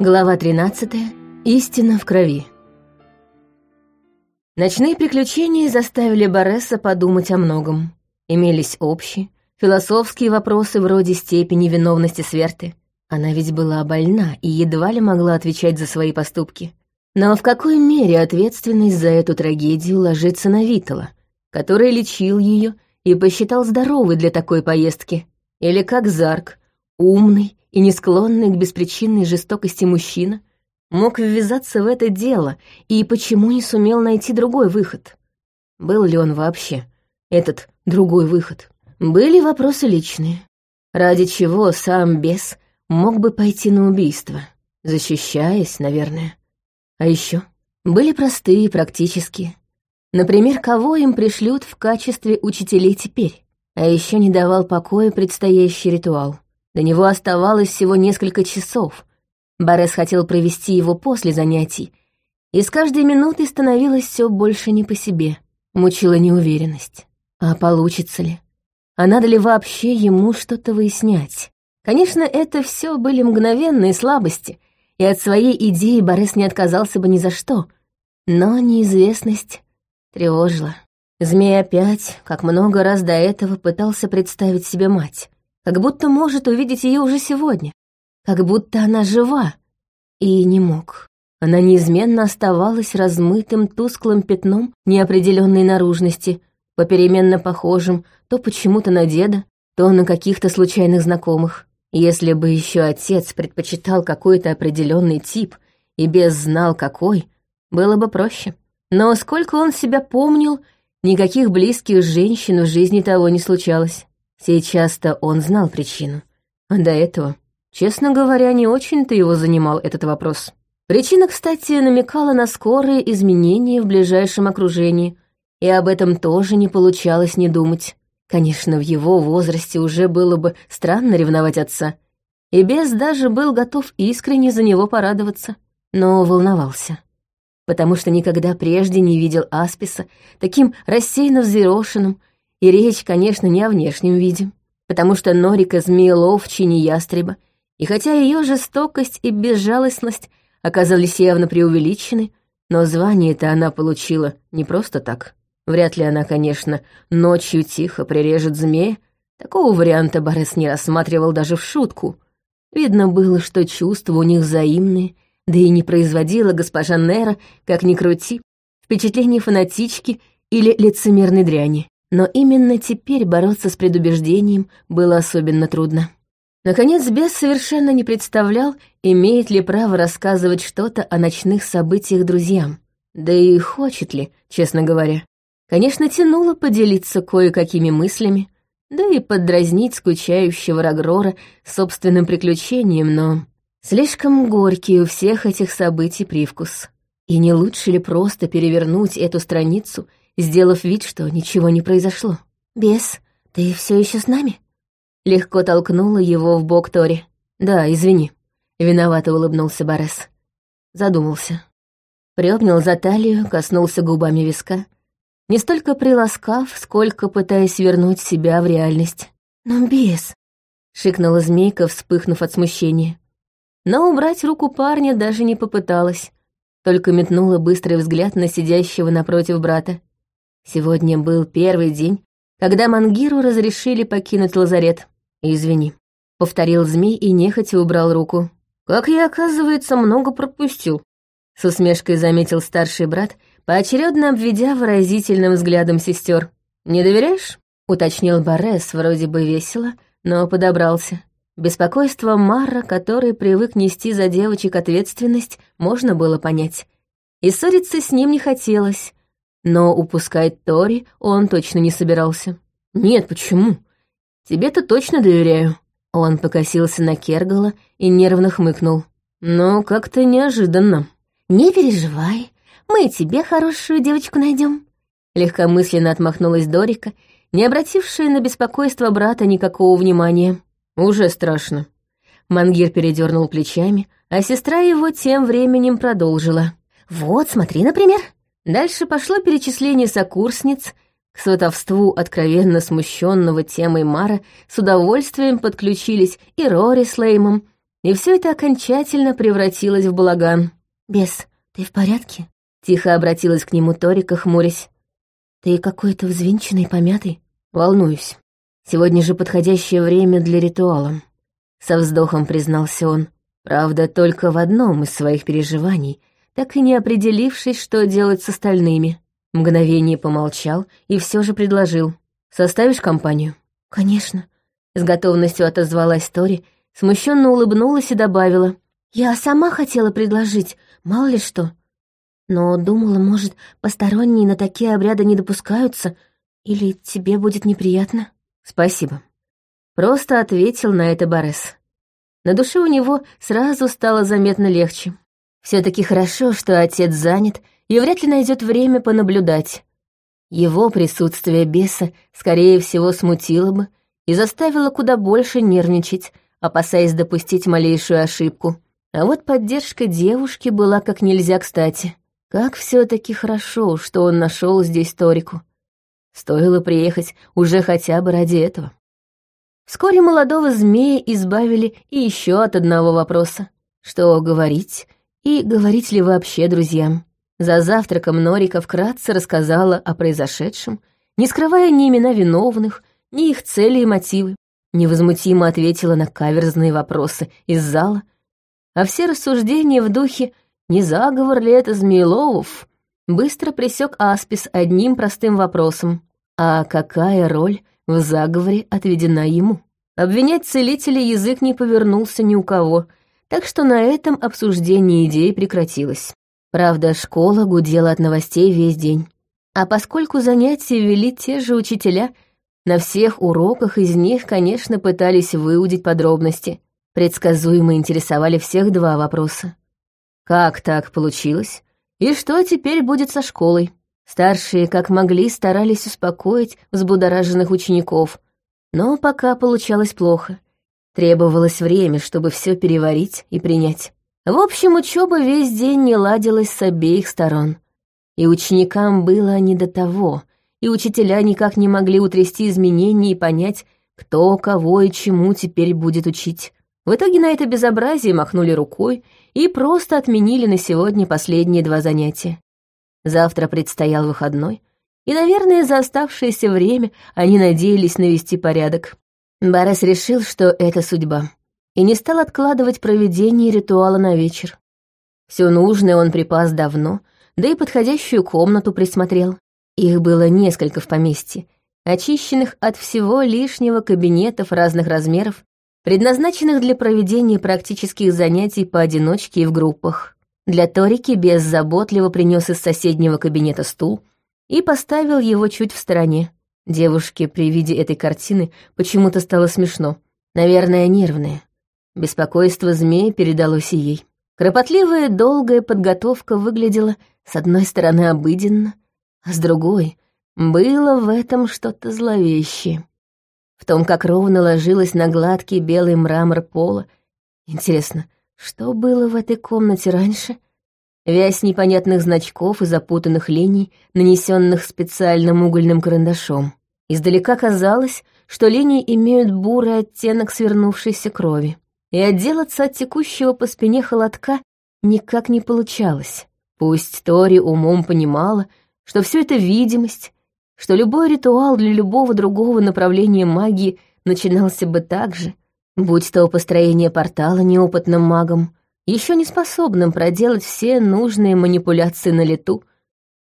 Глава 13. Истина в крови. Ночные приключения заставили Боресса подумать о многом. Имелись общие, философские вопросы вроде степени виновности Сверты. Она ведь была больна и едва ли могла отвечать за свои поступки. Но в какой мере ответственность за эту трагедию ложится на Витала, который лечил ее и посчитал здоровой для такой поездки? Или как Зарк, умный и не склонный к беспричинной жестокости мужчина, мог ввязаться в это дело и почему не сумел найти другой выход? Был ли он вообще этот другой выход? Были вопросы личные. Ради чего сам бес мог бы пойти на убийство, защищаясь, наверное. А еще были простые и практические. Например, кого им пришлют в качестве учителей теперь? А еще не давал покоя предстоящий ритуал. До него оставалось всего несколько часов. Борес хотел провести его после занятий, и с каждой минутой становилось все больше не по себе. Мучила неуверенность. А получится ли? А надо ли вообще ему что-то выяснять? Конечно, это все были мгновенные слабости, и от своей идеи Борис не отказался бы ни за что. Но неизвестность тревожила. Змей опять, как много раз до этого, пытался представить себе мать как будто может увидеть ее уже сегодня, как будто она жива, и не мог. Она неизменно оставалась размытым тусклым пятном неопределенной наружности, попеременно похожим то почему-то на деда, то на каких-то случайных знакомых. Если бы еще отец предпочитал какой-то определенный тип и без знал какой, было бы проще. Но сколько он себя помнил, никаких близких женщин в жизни того не случалось. Сейчас-то он знал причину. А до этого, честно говоря, не очень-то его занимал этот вопрос. Причина, кстати, намекала на скорые изменения в ближайшем окружении, и об этом тоже не получалось не думать. Конечно, в его возрасте уже было бы странно ревновать отца, и Бес даже был готов искренне за него порадоваться, но волновался, потому что никогда прежде не видел Асписа таким рассеянно взъерошенным, и речь, конечно, не о внешнем виде, потому что Норика змееловчи не ястреба, и хотя ее жестокость и безжалостность оказались явно преувеличены, но звание-то она получила не просто так. Вряд ли она, конечно, ночью тихо прирежет змея. Такого варианта Борис не рассматривал даже в шутку. Видно было, что чувства у них взаимные, да и не производила госпожа Нера, как ни крути, впечатление фанатички или лицемерной дряни. Но именно теперь бороться с предубеждением было особенно трудно. Наконец, бес совершенно не представлял, имеет ли право рассказывать что-то о ночных событиях друзьям. Да и хочет ли, честно говоря. Конечно, тянуло поделиться кое-какими мыслями, да и поддразнить скучающего Рагрора собственным приключением, но слишком горький у всех этих событий привкус. И не лучше ли просто перевернуть эту страницу сделав вид, что ничего не произошло. «Бес, ты все еще с нами?» Легко толкнула его в бок Тори. «Да, извини», — виновато улыбнулся Борес. Задумался. Приобнял за талию, коснулся губами виска, не столько приласкав, сколько пытаясь вернуть себя в реальность. «Но бес!» — шикнула змейка, вспыхнув от смущения. Но убрать руку парня даже не попыталась, только метнула быстрый взгляд на сидящего напротив брата. Сегодня был первый день, когда Мангиру разрешили покинуть лазарет. «Извини», — повторил змей и нехотя убрал руку. «Как я, оказывается, много пропустил», — с усмешкой заметил старший брат, поочередно обведя выразительным взглядом сестер. «Не доверяешь?» — уточнил Борес вроде бы весело, но подобрался. Беспокойство Марра, который привык нести за девочек ответственность, можно было понять. И ссориться с ним не хотелось, но упускать Тори он точно не собирался. «Нет, почему? Тебе-то точно доверяю». Он покосился на Кергала и нервно хмыкнул. «Но как-то неожиданно». «Не переживай, мы тебе хорошую девочку найдем. Легкомысленно отмахнулась Дорика, не обратившая на беспокойство брата никакого внимания. «Уже страшно». Мангир передернул плечами, а сестра его тем временем продолжила. «Вот, смотри, например, Дальше пошло перечисление сокурсниц, к сватовству откровенно смущенного темой Мара с удовольствием подключились и Рори с Леймом, и все это окончательно превратилось в балаган. «Бес, ты в порядке?» Тихо обратилась к нему Торика, хмурясь. «Ты какой-то взвинченный, помятый?» «Волнуюсь. Сегодня же подходящее время для ритуала», — со вздохом признался он. Правда, только в одном из своих переживаний, так и не определившись, что делать с остальными. Мгновение помолчал и все же предложил. «Составишь компанию?» «Конечно», — с готовностью отозвалась Тори, смущенно улыбнулась и добавила. «Я сама хотела предложить, мало ли что. Но думала, может, посторонние на такие обряды не допускаются, или тебе будет неприятно?» «Спасибо». Просто ответил на это Борес. На душе у него сразу стало заметно легче. Все таки хорошо, что отец занят и вряд ли найдет время понаблюдать. Его присутствие беса, скорее всего, смутило бы и заставило куда больше нервничать, опасаясь допустить малейшую ошибку. А вот поддержка девушки была как нельзя кстати. Как все таки хорошо, что он нашел здесь Торику. Стоило приехать уже хотя бы ради этого. Вскоре молодого змея избавили и еще от одного вопроса. Что говорить и говорить ли вообще друзьям? За завтраком Норика вкратце рассказала о произошедшем, не скрывая ни имена виновных, ни их цели и мотивы. Невозмутимо ответила на каверзные вопросы из зала, а все рассуждения в духе «не заговор ли это Змееловов?» быстро присек Аспис одним простым вопросом. А какая роль в заговоре отведена ему. Обвинять целителя язык не повернулся ни у кого, так что на этом обсуждение идей прекратилось. Правда, школа гудела от новостей весь день. А поскольку занятия вели те же учителя, на всех уроках из них, конечно, пытались выудить подробности. Предсказуемо интересовали всех два вопроса. Как так получилось? И что теперь будет со школой? Старшие, как могли, старались успокоить взбудораженных учеников, но пока получалось плохо. Требовалось время, чтобы все переварить и принять. В общем, учеба весь день не ладилась с обеих сторон. И ученикам было не до того, и учителя никак не могли утрясти изменения и понять, кто, кого и чему теперь будет учить. В итоге на это безобразие махнули рукой и просто отменили на сегодня последние два занятия. Завтра предстоял выходной, и, наверное, за оставшееся время они надеялись навести порядок. Борис решил, что это судьба, и не стал откладывать проведение ритуала на вечер. Все нужное он припас давно, да и подходящую комнату присмотрел. Их было несколько в поместье, очищенных от всего лишнего кабинетов разных размеров, предназначенных для проведения практических занятий поодиночке и в группах. Для Торики беззаботливо принес из соседнего кабинета стул и поставил его чуть в стороне. Девушке при виде этой картины почему-то стало смешно. Наверное, нервное. Беспокойство змеи передалось и ей. Кропотливая долгая подготовка выглядела с одной стороны обыденно, а с другой было в этом что-то зловещее. В том, как ровно ложилась на гладкий белый мрамор пола. Интересно, что было в этой комнате раньше? Вязь непонятных значков и запутанных линий, нанесенных специальным угольным карандашом. Издалека казалось, что линии имеют бурый оттенок свернувшейся крови. И отделаться от текущего по спине холодка никак не получалось. Пусть Тори умом понимала, что все это видимость, что любой ритуал для любого другого направления магии начинался бы так же — Будь то построение портала неопытным магом, еще не способным проделать все нужные манипуляции на лету,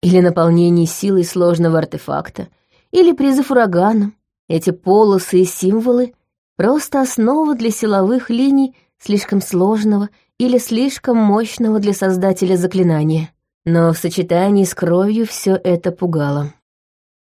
или наполнение силой сложного артефакта, или призыв урагана, эти полосы и символы — просто основа для силовых линий слишком сложного или слишком мощного для создателя заклинания. Но в сочетании с кровью все это пугало.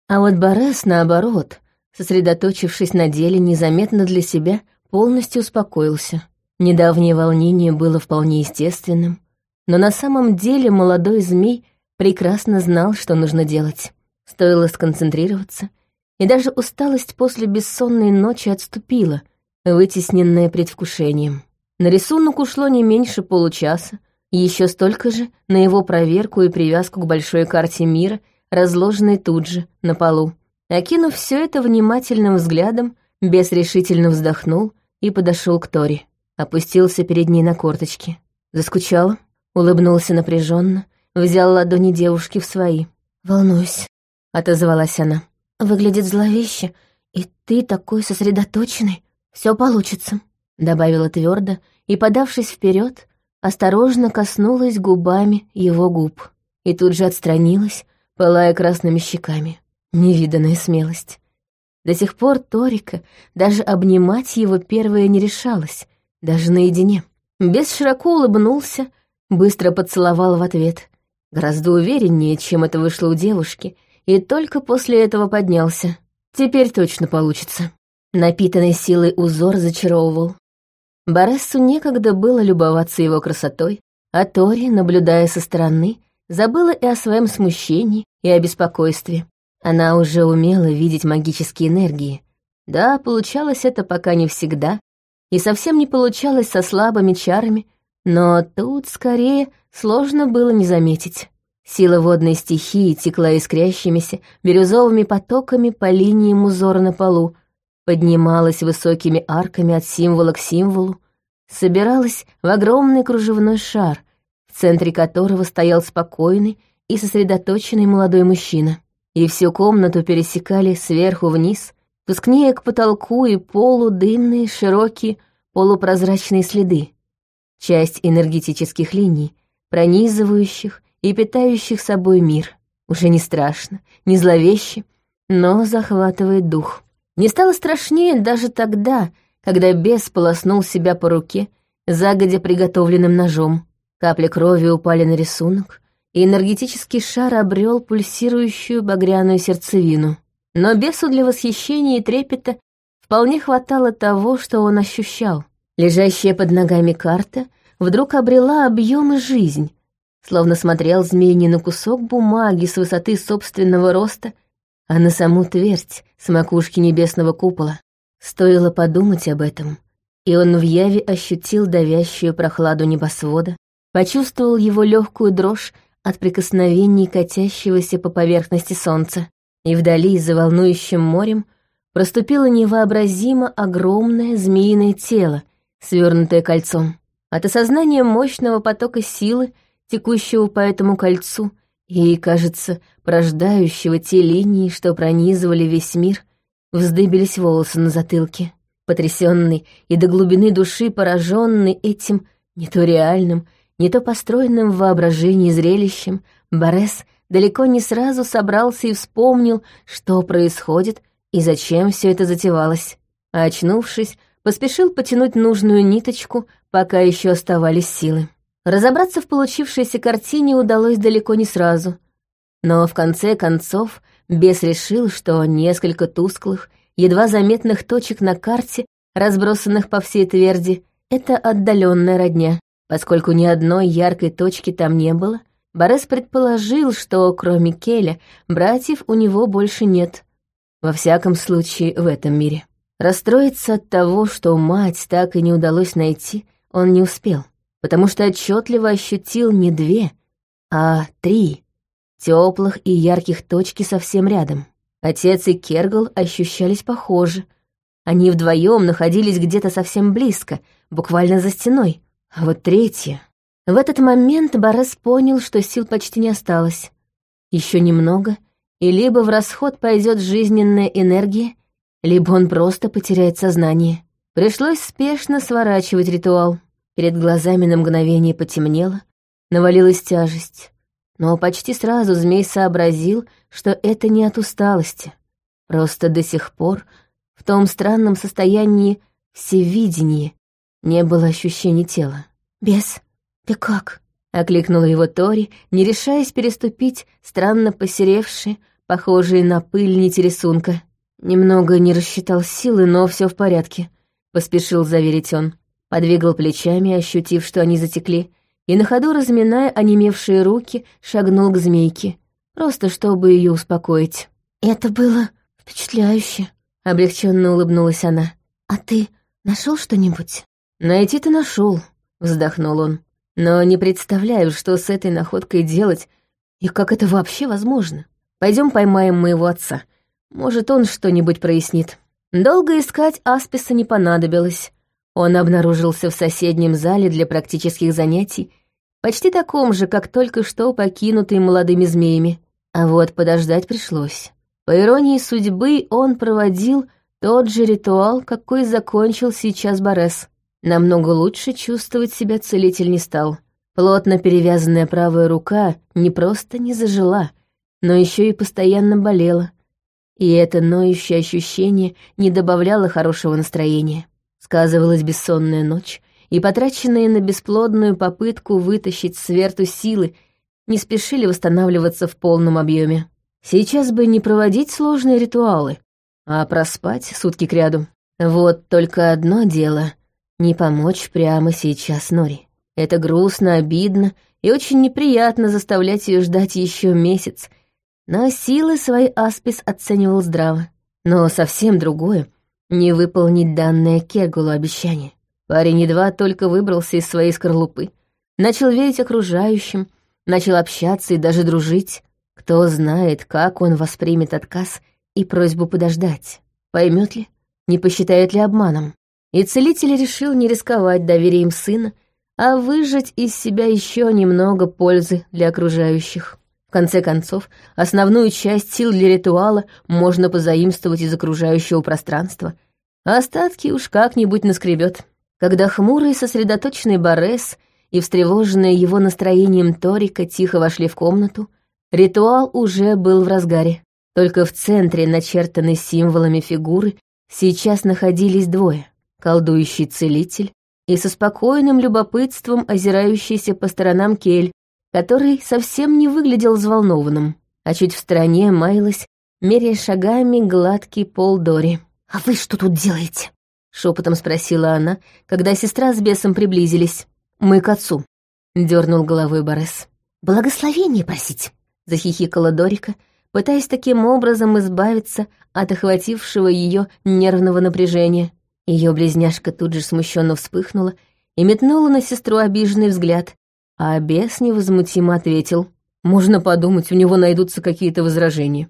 А вот Борес, наоборот, сосредоточившись на деле незаметно для себя, полностью успокоился. Недавнее волнение было вполне естественным, но на самом деле молодой змей прекрасно знал, что нужно делать. Стоило сконцентрироваться, и даже усталость после бессонной ночи отступила, вытесненная предвкушением. На рисунок ушло не меньше получаса, и еще столько же на его проверку и привязку к большой карте мира, разложенной тут же, на полу. Окинув все это внимательным взглядом, бес решительно вздохнул и подошел к Тори. опустился перед ней на корточки. Заскучала, улыбнулся напряженно, взял ладони девушки в свои. «Волнуюсь», — отозвалась она. «Выглядит зловеще, и ты такой сосредоточенный. Все получится», — добавила твердо и, подавшись вперед, осторожно коснулась губами его губ и тут же отстранилась, пылая красными щеками. Невиданная смелость. До сих пор Торика даже обнимать его первая не решалась, даже наедине. Бес широко улыбнулся, быстро поцеловал в ответ. Гораздо увереннее, чем это вышло у девушки, и только после этого поднялся. Теперь точно получится. Напитанный силой узор зачаровывал. Борессу некогда было любоваться его красотой, а Тори, наблюдая со стороны, забыла и о своем смущении, и о беспокойстве. Она уже умела видеть магические энергии. Да, получалось это пока не всегда, и совсем не получалось со слабыми чарами, но тут, скорее, сложно было не заметить. Сила водной стихии текла искрящимися бирюзовыми потоками по линиям узора на полу, поднималась высокими арками от символа к символу, собиралась в огромный кружевной шар, в центре которого стоял спокойный и сосредоточенный молодой мужчина и всю комнату пересекали сверху вниз, тускнее к потолку и полу дымные, широкие, полупрозрачные следы. Часть энергетических линий, пронизывающих и питающих собой мир. Уже не страшно, не зловеще, но захватывает дух. Не стало страшнее даже тогда, когда бес полоснул себя по руке, загодя приготовленным ножом. Капли крови упали на рисунок, и энергетический шар обрел пульсирующую багряную сердцевину. Но бесу для восхищения и трепета вполне хватало того, что он ощущал. Лежащая под ногами карта вдруг обрела объем и жизнь, словно смотрел змей не на кусок бумаги с высоты собственного роста, а на саму твердь с макушки небесного купола. Стоило подумать об этом, и он в яве ощутил давящую прохладу небосвода, почувствовал его легкую дрожь от прикосновений катящегося по поверхности солнца, и вдали, за волнующим морем, проступило невообразимо огромное змеиное тело, свернутое кольцом. От осознания мощного потока силы, текущего по этому кольцу, и, кажется, порождающего те линии, что пронизывали весь мир, вздыбились волосы на затылке. Потрясенный и до глубины души пораженный этим не то реальным, не то построенным в воображении зрелищем, Борес далеко не сразу собрался и вспомнил, что происходит и зачем все это затевалось. А очнувшись, поспешил потянуть нужную ниточку, пока еще оставались силы. Разобраться в получившейся картине удалось далеко не сразу. Но в конце концов бес решил, что несколько тусклых, едва заметных точек на карте, разбросанных по всей тверди, это отдаленная родня. Поскольку ни одной яркой точки там не было, Борис предположил, что кроме Келя братьев у него больше нет. Во всяком случае, в этом мире. Расстроиться от того, что мать так и не удалось найти, он не успел, потому что отчетливо ощутил не две, а три теплых и ярких точки совсем рядом. Отец и Кергал ощущались похоже. Они вдвоем находились где-то совсем близко, буквально за стеной, а вот третье... В этот момент Борес понял, что сил почти не осталось. Еще немного, и либо в расход пойдет жизненная энергия, либо он просто потеряет сознание. Пришлось спешно сворачивать ритуал. Перед глазами на мгновение потемнело, навалилась тяжесть. Но почти сразу змей сообразил, что это не от усталости. Просто до сих пор в том странном состоянии всевидения не было ощущений тела. «Бес, ты как?» — окликнула его Тори, не решаясь переступить странно посеревшие, похожие на пыль нити рисунка. Немного не рассчитал силы, но все в порядке, — поспешил заверить он. Подвигал плечами, ощутив, что они затекли, и на ходу, разминая онемевшие руки, шагнул к змейке, просто чтобы ее успокоить. «Это было впечатляюще», — облегченно улыбнулась она. «А ты нашел что-нибудь?» «Найти ты нашел, вздохнул он. «Но не представляю, что с этой находкой делать и как это вообще возможно. Пойдем поймаем моего отца. Может, он что-нибудь прояснит». Долго искать Асписа не понадобилось. Он обнаружился в соседнем зале для практических занятий, почти таком же, как только что покинутый молодыми змеями. А вот подождать пришлось. По иронии судьбы, он проводил тот же ритуал, какой закончил сейчас Борес. Намного лучше чувствовать себя целитель не стал. Плотно перевязанная правая рука не просто не зажила, но еще и постоянно болела. И это ноющее ощущение не добавляло хорошего настроения. Сказывалась бессонная ночь, и потраченные на бесплодную попытку вытащить сверту силы не спешили восстанавливаться в полном объеме. Сейчас бы не проводить сложные ритуалы, а проспать сутки кряду. Вот только одно дело не помочь прямо сейчас Нори. Это грустно, обидно и очень неприятно заставлять ее ждать еще месяц. Но силы свои Аспис оценивал здраво. Но совсем другое — не выполнить данное Кергулу обещание. Парень едва только выбрался из своей скорлупы, начал верить окружающим, начал общаться и даже дружить. Кто знает, как он воспримет отказ и просьбу подождать. Поймет ли, не посчитает ли обманом. И целитель решил не рисковать доверием сына, а выжать из себя еще немного пользы для окружающих. В конце концов, основную часть сил для ритуала можно позаимствовать из окружающего пространства, а остатки уж как-нибудь наскребет. Когда хмурый сосредоточенный Борес и встревоженная его настроением Торика тихо вошли в комнату, ритуал уже был в разгаре. Только в центре, начертанной символами фигуры, сейчас находились двое колдующий целитель и со спокойным любопытством озирающийся по сторонам Кель, который совсем не выглядел взволнованным, а чуть в стороне маялась, меряя шагами гладкий пол Дори. «А вы что тут делаете?» — шепотом спросила она, когда сестра с бесом приблизились. «Мы к отцу», — дернул головой Борес. «Благословение просить», — захихикала Дорика, пытаясь таким образом избавиться от охватившего ее нервного напряжения. Ее близняшка тут же смущенно вспыхнула и метнула на сестру обиженный взгляд, а бес невозмутимо ответил. «Можно подумать, у него найдутся какие-то возражения».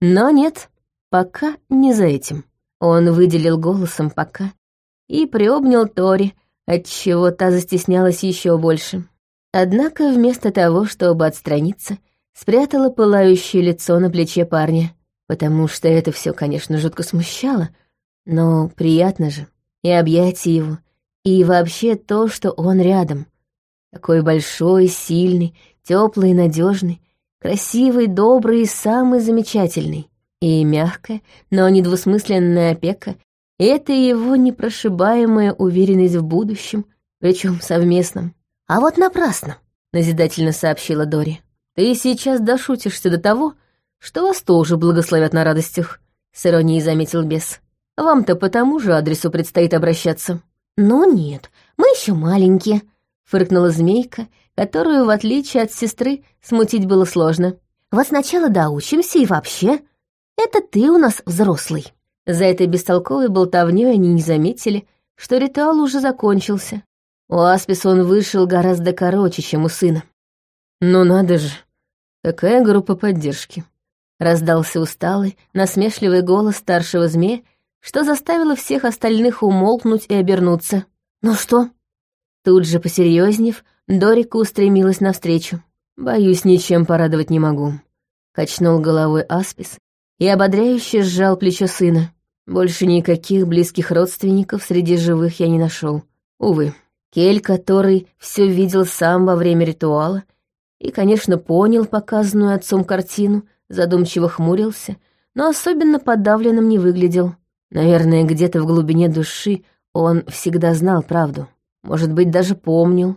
Но нет, пока не за этим. Он выделил голосом «пока» и приобнял Тори, отчего та застеснялась еще больше. Однако вместо того, чтобы отстраниться, спрятала пылающее лицо на плече парня, потому что это все, конечно, жутко смущало — но приятно же. И объятия его, и вообще то, что он рядом. Такой большой, сильный, теплый надежный, красивый, добрый и самый замечательный. И мягкая, но недвусмысленная опека — это его непрошибаемая уверенность в будущем, причем совместном. «А вот напрасно», — назидательно сообщила Дори. «Ты сейчас дошутишься до того, что вас тоже благословят на радостях», — с иронией заметил бес. Вам-то по тому же адресу предстоит обращаться». «Ну нет, мы еще маленькие», — фыркнула змейка, которую, в отличие от сестры, смутить было сложно. «Вот сначала доучимся и вообще. Это ты у нас взрослый». За этой бестолковой болтовнёй они не заметили, что ритуал уже закончился. У Аспис он вышел гораздо короче, чем у сына. «Ну надо же, такая группа поддержки», — раздался усталый, насмешливый голос старшего змея, что заставило всех остальных умолкнуть и обернуться. «Ну что?» Тут же, посерьезнев, Дорика устремилась навстречу. «Боюсь, ничем порадовать не могу», — качнул головой Аспис и ободряюще сжал плечо сына. Больше никаких близких родственников среди живых я не нашел. Увы, Кель, который все видел сам во время ритуала и, конечно, понял показанную отцом картину, задумчиво хмурился, но особенно подавленным не выглядел. Наверное, где-то в глубине души он всегда знал правду. Может быть, даже помнил.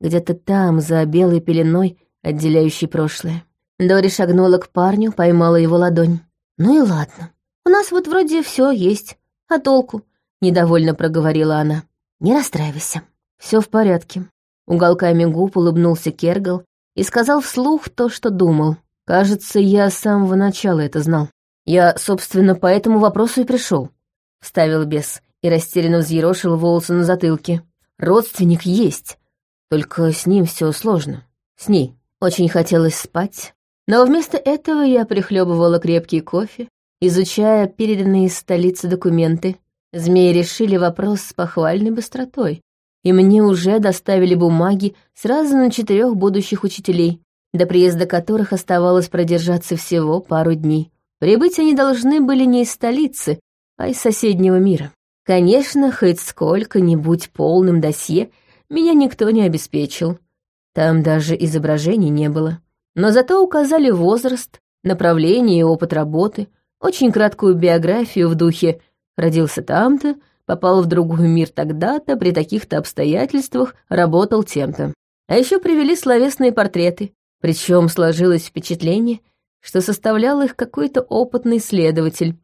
Где-то там, за белой пеленой, отделяющей прошлое. Дори шагнула к парню, поймала его ладонь. «Ну и ладно. У нас вот вроде все есть. А толку?» — недовольно проговорила она. «Не расстраивайся. Все в порядке». Уголками губ улыбнулся Кергал и сказал вслух то, что думал. «Кажется, я с самого начала это знал». «Я, собственно, по этому вопросу и пришел», — вставил бес и растерянно взъерошил волосы на затылке. «Родственник есть, только с ним все сложно. С ней. Очень хотелось спать, но вместо этого я прихлебывала крепкий кофе, изучая переданные из столицы документы. Змеи решили вопрос с похвальной быстротой, и мне уже доставили бумаги сразу на четырех будущих учителей, до приезда которых оставалось продержаться всего пару дней. Прибыть они должны были не из столицы, а из соседнего мира. Конечно, хоть сколько-нибудь полным досье меня никто не обеспечил. Там даже изображений не было. Но зато указали возраст, направление и опыт работы, очень краткую биографию в духе «родился там-то», попал в другой мир тогда-то, при таких-то обстоятельствах, работал тем-то. А еще привели словесные портреты, причем сложилось впечатление, что составлял их какой-то опытный следователь.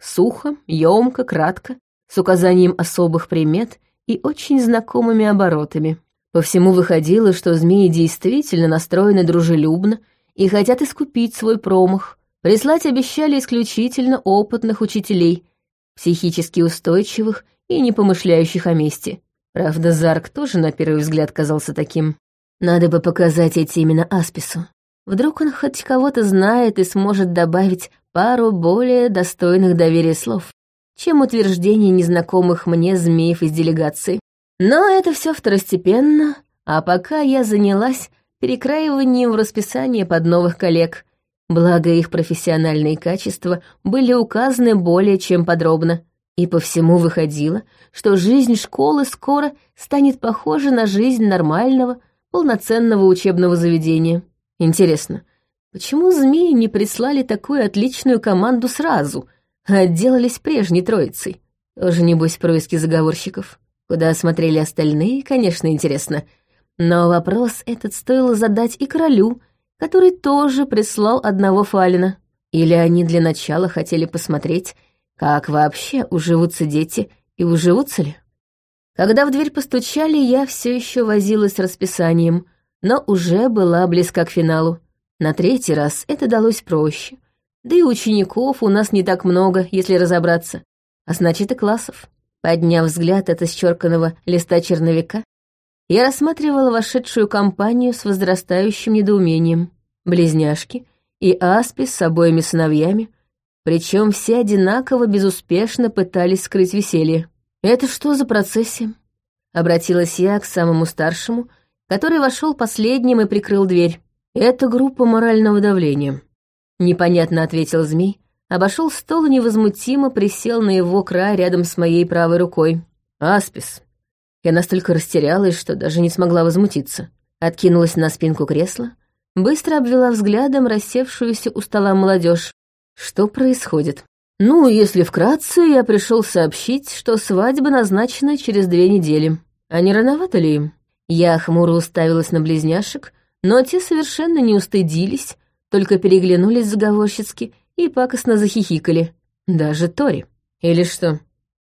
Сухо, емко, кратко, с указанием особых примет и очень знакомыми оборотами. По всему выходило, что змеи действительно настроены дружелюбно и хотят искупить свой промах. Прислать обещали исключительно опытных учителей, психически устойчивых и не помышляющих о мести. Правда, Зарк тоже на первый взгляд казался таким. Надо бы показать эти именно Аспису. Вдруг он хоть кого-то знает и сможет добавить пару более достойных доверия слов, чем утверждение незнакомых мне змеев из делегации. Но это все второстепенно, а пока я занялась перекраиванием в расписание под новых коллег, благо их профессиональные качества были указаны более чем подробно, и по всему выходило, что жизнь школы скоро станет похожа на жизнь нормального, полноценного учебного заведения. Интересно, почему змеи не прислали такую отличную команду сразу, отделались прежней троицей? Тоже, небось, происки заговорщиков. Куда смотрели остальные, конечно, интересно. Но вопрос этот стоило задать и королю, который тоже прислал одного фалина. Или они для начала хотели посмотреть, как вообще уживутся дети и уживутся ли? Когда в дверь постучали, я все еще возилась с расписанием, но уже была близка к финалу. На третий раз это далось проще. Да и учеников у нас не так много, если разобраться. А значит, и классов. Подняв взгляд от исчерканного листа черновика, я рассматривала вошедшую компанию с возрастающим недоумением. Близняшки и Аспи с обоими сыновьями причем все одинаково безуспешно пытались скрыть веселье. «Это что за процессия?» Обратилась я к самому старшему, который вошел последним и прикрыл дверь. «Это группа морального давления», — непонятно ответил змей, обошел стол и невозмутимо присел на его край рядом с моей правой рукой. «Аспис». Я настолько растерялась, что даже не смогла возмутиться. Откинулась на спинку кресла, быстро обвела взглядом рассевшуюся у стола молодежь. Что происходит? Ну, если вкратце, я пришел сообщить, что свадьба назначена через две недели. А не рановато ли им? Я хмуро уставилась на близняшек, но те совершенно не устыдились, только переглянулись заговорщицки и пакостно захихикали. Даже Тори. Или что?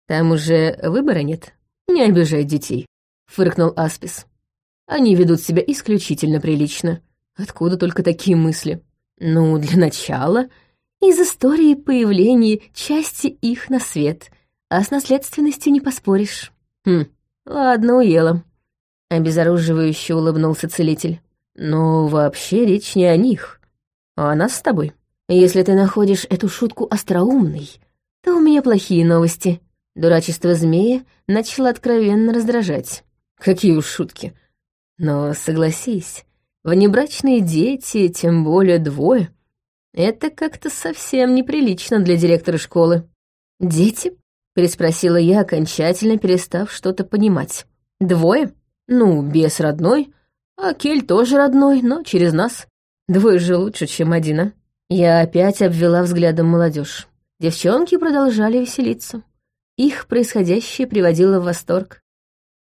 Там уже выбора нет? Не обижай детей, фыркнул Аспис. Они ведут себя исключительно прилично. Откуда только такие мысли? Ну, для начала из истории появления части их на свет, а с наследственностью не поспоришь. Хм, ладно, уела. Обезоруживающе улыбнулся целитель. Но вообще речь не о них, а нас с тобой. Если ты находишь эту шутку остроумной, то у меня плохие новости. Дурачество змея начало откровенно раздражать. Какие уж шутки. Но согласись, внебрачные дети, тем более двое, это как-то совсем неприлично для директора школы. «Дети?» — переспросила я, окончательно перестав что-то понимать. «Двое? Ну, бес родной, а Кель тоже родной, но через нас. Двое же лучше, чем один, а?» Я опять обвела взглядом молодежь. Девчонки продолжали веселиться. Их происходящее приводило в восторг.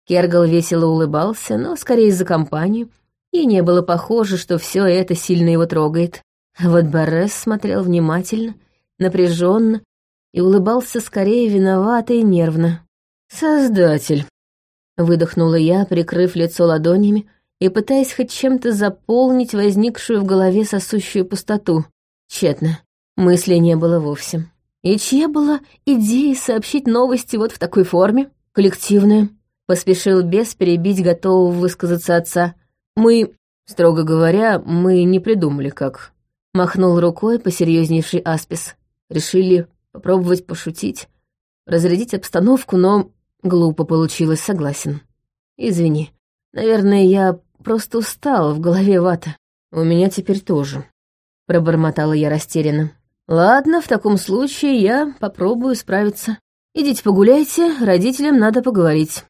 Кергал весело улыбался, но скорее за компанию, и не было похоже, что все это сильно его трогает. А вот Борес смотрел внимательно, напряженно и улыбался скорее виновато и нервно. «Создатель!» — выдохнула я, прикрыв лицо ладонями и пытаясь хоть чем-то заполнить возникшую в голове сосущую пустоту. Тщетно. Мысли не было вовсе. И чья была идея сообщить новости вот в такой форме? Коллективная. Поспешил бес перебить готового высказаться отца. Мы, строго говоря, мы не придумали, как. Махнул рукой посерьезнейший Аспис. Решили попробовать пошутить. разрядить обстановку, но глупо получилось, согласен. Извини. Наверное, я просто устала, в голове вата. У меня теперь тоже. Пробормотала я растерянно. Ладно, в таком случае я попробую справиться. Идите погуляйте, родителям надо поговорить.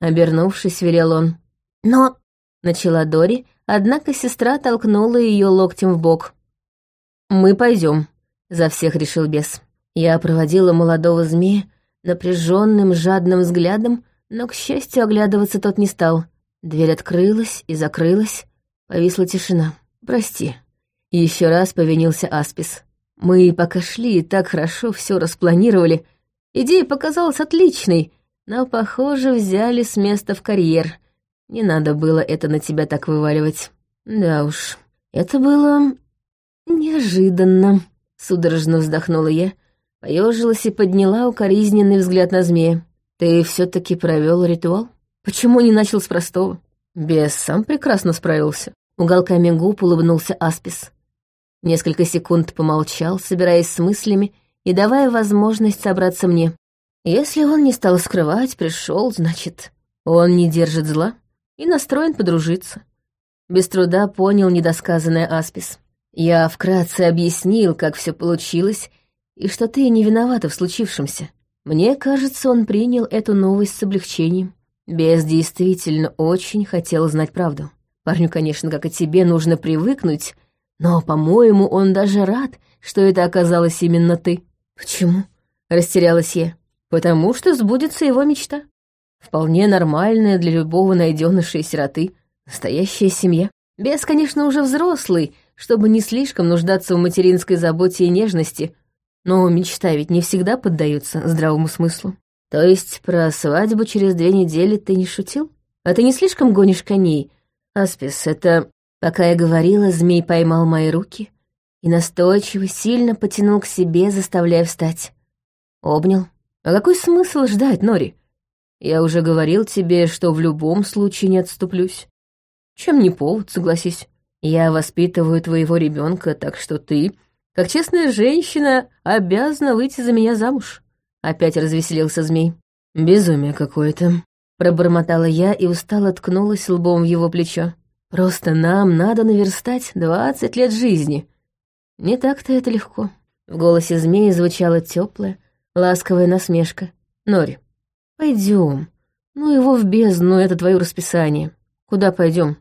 Обернувшись, велел он. Но... Начала Дори, однако сестра толкнула ее локтем в бок. «Мы пойдем», — за всех решил бес. Я проводила молодого змея напряженным, жадным взглядом, но, к счастью, оглядываться тот не стал. Дверь открылась и закрылась, повисла тишина. «Прости». Еще раз повинился Аспис. Мы пока шли и так хорошо все распланировали. Идея показалась отличной, но, похоже, взяли с места в карьер. Не надо было это на тебя так вываливать. Да уж, это было неожиданно. Судорожно вздохнула я, поежилась и подняла укоризненный взгляд на змея. Ты все таки провел ритуал? Почему не начал с простого? Бес сам прекрасно справился. Уголками губ улыбнулся Аспис. Несколько секунд помолчал, собираясь с мыслями и давая возможность собраться мне. Если он не стал скрывать, пришел, значит, он не держит зла и настроен подружиться. Без труда понял недосказанное Аспис. Я вкратце объяснил, как все получилось, и что ты не виновата в случившемся. Мне кажется, он принял эту новость с облегчением. Бес действительно очень хотел знать правду. Парню, конечно, как и тебе, нужно привыкнуть, но, по-моему, он даже рад, что это оказалось именно ты. Почему? Растерялась я. Потому что сбудется его мечта. Вполне нормальная для любого найденыша и сироты. Настоящая семья. Бес, конечно, уже взрослый, чтобы не слишком нуждаться в материнской заботе и нежности, но мечта ведь не всегда поддаются здравому смыслу. То есть про свадьбу через две недели ты не шутил? А ты не слишком гонишь коней? Аспис, это... Пока я говорила, змей поймал мои руки и настойчиво сильно потянул к себе, заставляя встать. Обнял. А какой смысл ждать, Нори? Я уже говорил тебе, что в любом случае не отступлюсь. Чем не повод, согласись. Я воспитываю твоего ребенка, так что ты, как честная женщина, обязана выйти за меня замуж. Опять развеселился змей. Безумие какое-то. Пробормотала я и устало ткнулась лбом в его плечо. Просто нам надо наверстать двадцать лет жизни. Не так-то это легко. В голосе змеи звучала теплая, ласковая насмешка. Нори, пойдем. Ну его в бездну, это твое расписание. Куда пойдем?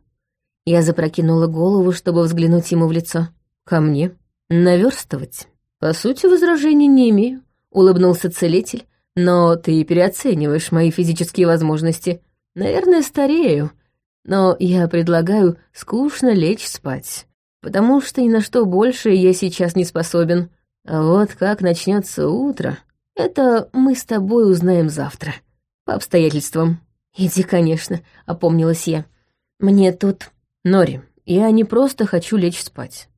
Я запрокинула голову, чтобы взглянуть ему в лицо. Ко мне? Наверстывать? По сути, возражений не имею, улыбнулся целитель. Но ты переоцениваешь мои физические возможности. Наверное, старею. Но я предлагаю скучно лечь спать. Потому что ни на что больше я сейчас не способен. А вот как начнется утро, это мы с тобой узнаем завтра. По обстоятельствам. Иди, конечно, опомнилась я. Мне тут... Нори, я не просто хочу лечь спать.